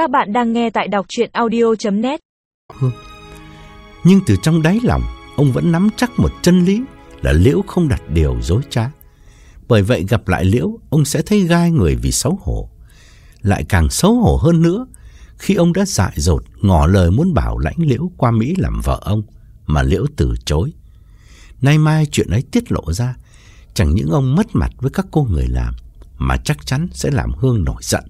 Các bạn đang nghe tại đọc chuyện audio.net Nhưng từ trong đáy lòng, ông vẫn nắm chắc một chân lý là Liễu không đặt điều dối trá. Bởi vậy gặp lại Liễu, ông sẽ thấy gai người vì xấu hổ. Lại càng xấu hổ hơn nữa khi ông đã dại dột ngỏ lời muốn bảo lãnh Liễu qua Mỹ làm vợ ông, mà Liễu từ chối. Nay mai chuyện ấy tiết lộ ra, chẳng những ông mất mặt với các cô người làm, mà chắc chắn sẽ làm Hương nổi giận.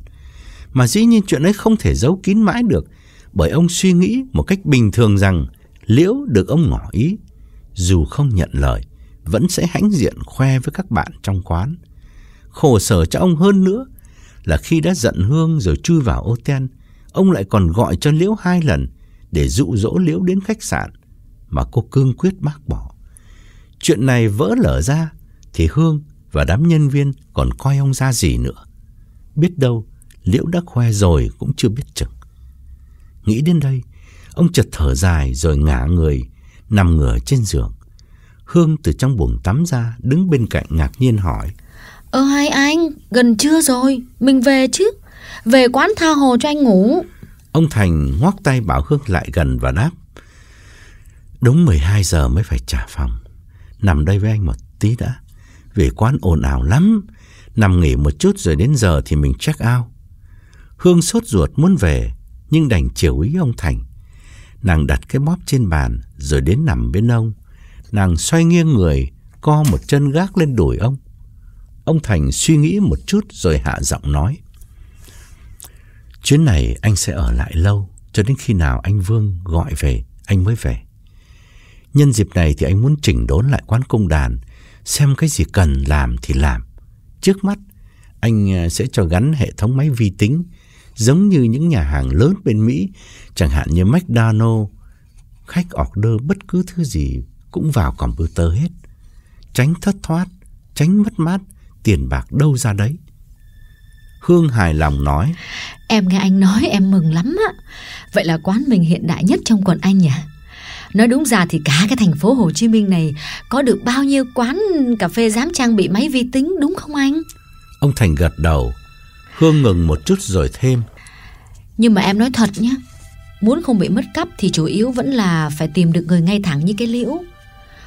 Mà dĩ nhiên chuyện ấy không thể giấu kín mãi được, bởi ông suy nghĩ một cách bình thường rằng Liễu được ông ngỏ ý, dù không nhận lời, vẫn sẽ hãnh diện khoe với các bạn trong quán. Khổ sở cho ông hơn nữa là khi đã giận Hương rồi chui vào ô ten, ông lại còn gọi cho Liễu hai lần để dụ dỗ Liễu đến khách sạn, mà cô cương quyết bác bỏ. Chuyện này vỡ lở ra thì Hương và đám nhân viên còn coi ông ra gì nữa. Biết đâu, Liễu đã khoe rồi cũng chưa biết chừng. Nghĩ đến đây, ông chợt thở dài rồi ngả người, nằm ngửa trên giường. Hương từ trong buồng tắm ra, đứng bên cạnh ngạc nhiên hỏi. Ơ hai anh, gần trưa rồi, mình về chứ. Về quán tha hồ cho anh ngủ. Ông Thành ngoắc tay bảo Hương lại gần và đáp. Đúng 12 giờ mới phải trả phòng. Nằm đây với anh một tí đã. Về quán ồn ào lắm. Nằm nghỉ một chút rồi đến giờ thì mình check out. Hương sốt ruột muốn về, nhưng đành chiều ý ông Thành. Nàng đặt cái bóp trên bàn rồi đến nằm bên ông. Nàng xoay nghiêng người, co một chân gác lên đùi ông. Ông Thành suy nghĩ một chút rồi hạ giọng nói. Chuyến này anh sẽ ở lại lâu, cho đến khi nào anh Vương gọi về, anh mới về. Nhân dịp này thì anh muốn chỉnh đốn lại quán công đàn, xem cái gì cần làm thì làm. Trước mắt, anh à, sẽ cho gắn hệ thống máy vi tính, giống như những nhà hàng lớn bên Mỹ, chẳng hạn như McDonald's. Khách order bất cứ thứ gì cũng vào computer hết. Tránh thất thoát, tránh mất mát, tiền bạc đâu ra đấy. Hương hài lòng nói. Em nghe anh nói em mừng lắm á. Vậy là quán mình hiện đại nhất trong quận Anh nhỉ? Nói đúng ra thì cả cái thành phố Hồ Chí Minh này có được bao nhiêu quán cà phê dám trang bị máy vi tính đúng không anh? Ông Thành gật đầu. Hương ngừng một chút rồi thêm. Nhưng mà em nói thật nhé, muốn không bị mất cắp thì chủ yếu vẫn là phải tìm được người ngay thẳng như cái liễu.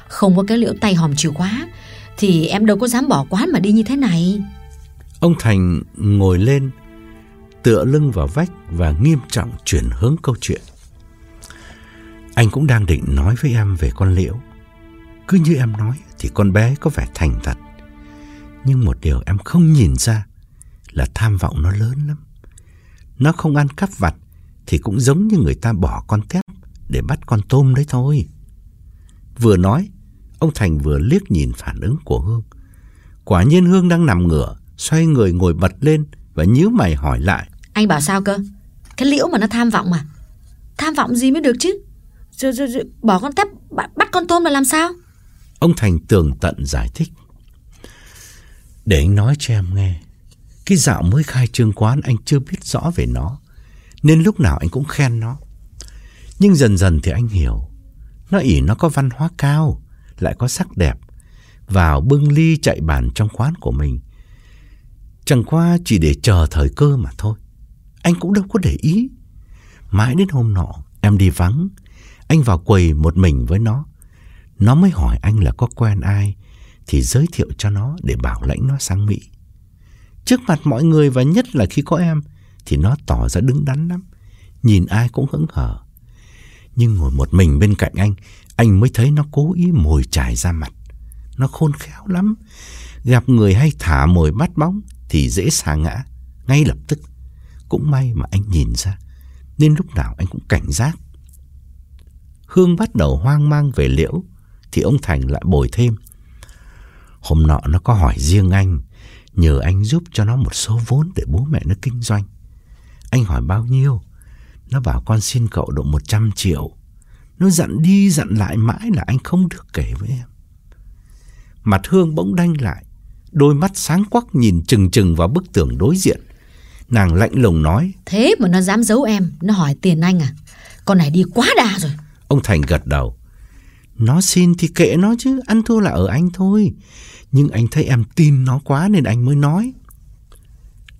Không có cái liễu tay hòm chìa khóa thì em đâu có dám bỏ quán mà đi như thế này. Ông Thành ngồi lên, tựa lưng vào vách và nghiêm trọng chuyển hướng câu chuyện. Anh cũng đang định nói với em về con liễu. Cứ như em nói thì con bé có vẻ thành thật. Nhưng một điều em không nhìn ra là tham vọng nó lớn lắm. Nó không ăn cắp vặt thì cũng giống như người ta bỏ con tép để bắt con tôm đấy thôi. Vừa nói, ông Thành vừa liếc nhìn phản ứng của Hương. Quả nhiên Hương đang nằm ngửa, xoay người ngồi bật lên và nhíu mày hỏi lại. Anh bảo sao cơ? Cái liễu mà nó tham vọng mà. Tham vọng gì mới được chứ? Rồi, rồi, rồi, bỏ con tép bắt, bắt con tôm là làm sao? Ông Thành tường tận giải thích. Để anh nói cho em nghe. Cái dạo mới khai trương quán anh chưa biết rõ về nó. Nên lúc nào anh cũng khen nó. Nhưng dần dần thì anh hiểu. Nó ỉ nó có văn hóa cao, lại có sắc đẹp. Vào bưng ly chạy bàn trong quán của mình. Chẳng qua chỉ để chờ thời cơ mà thôi. Anh cũng đâu có để ý. Mãi đến hôm nọ, em đi vắng. Anh vào quầy một mình với nó. Nó mới hỏi anh là có quen ai thì giới thiệu cho nó để bảo lãnh nó sang Mỹ. Trước mặt mọi người và nhất là khi có em thì nó tỏ ra đứng đắn lắm. Nhìn ai cũng hững hờ. Nhưng ngồi một mình bên cạnh anh, anh mới thấy nó cố ý mồi trải ra mặt. Nó khôn khéo lắm. Gặp người hay thả mồi bắt bóng thì dễ xa ngã, ngay lập tức. Cũng may mà anh nhìn ra, nên lúc nào anh cũng cảnh giác. Hương bắt đầu hoang mang về liễu, thì ông Thành lại bồi thêm. Hôm nọ nó có hỏi riêng anh, nhờ anh giúp cho nó một số vốn để bố mẹ nó kinh doanh. Anh hỏi bao nhiêu? Nó bảo con xin cậu độ 100 triệu. Nó dặn đi dặn lại mãi là anh không được kể với em. Mặt Hương bỗng đanh lại, đôi mắt sáng quắc nhìn chừng chừng vào bức tường đối diện. Nàng lạnh lùng nói. Thế mà nó dám giấu em, nó hỏi tiền anh à? Con này đi quá đà rồi. Ông Thành gật đầu. Nó xin thì kệ nó chứ, ăn thua là ở anh thôi. Nhưng anh thấy em tin nó quá nên anh mới nói.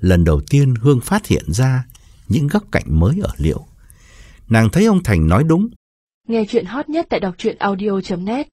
Lần đầu tiên Hương phát hiện ra những góc cạnh mới ở Liễu. Nàng thấy ông Thành nói đúng. Nghe chuyện hot nhất tại đọc truyện audio.net